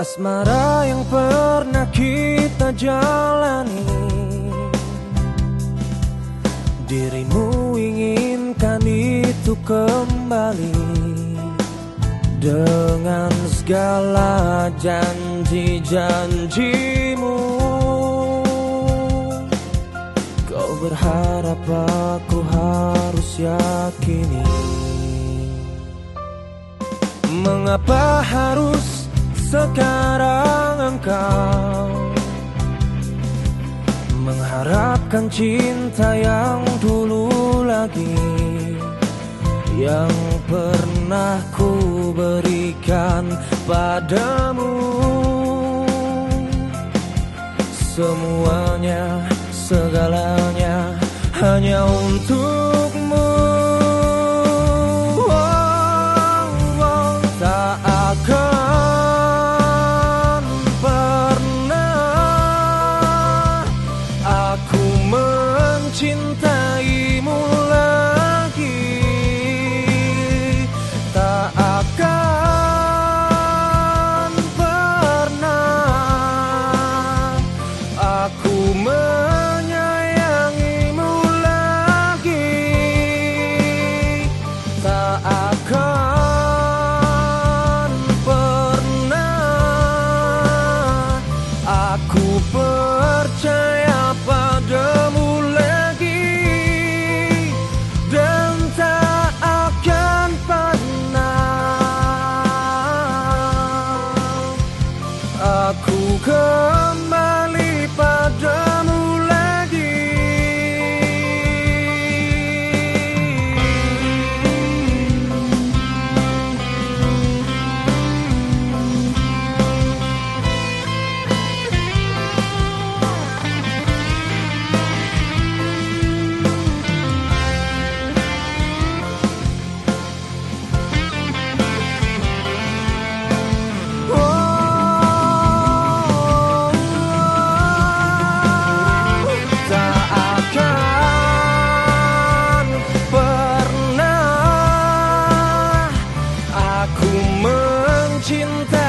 Asmara yang pernah kita jalani. Dirimu inginkan itu kembali. Dengan segala janji-janjimu. Kau berharap aku harus yakini. Mengapa harus sekarang engkau Mengharapkan cinta yang dulu lagi Yang pernah ku berikan padamu. Semuanya, segalanya hanya untukmu Aku kembali 心在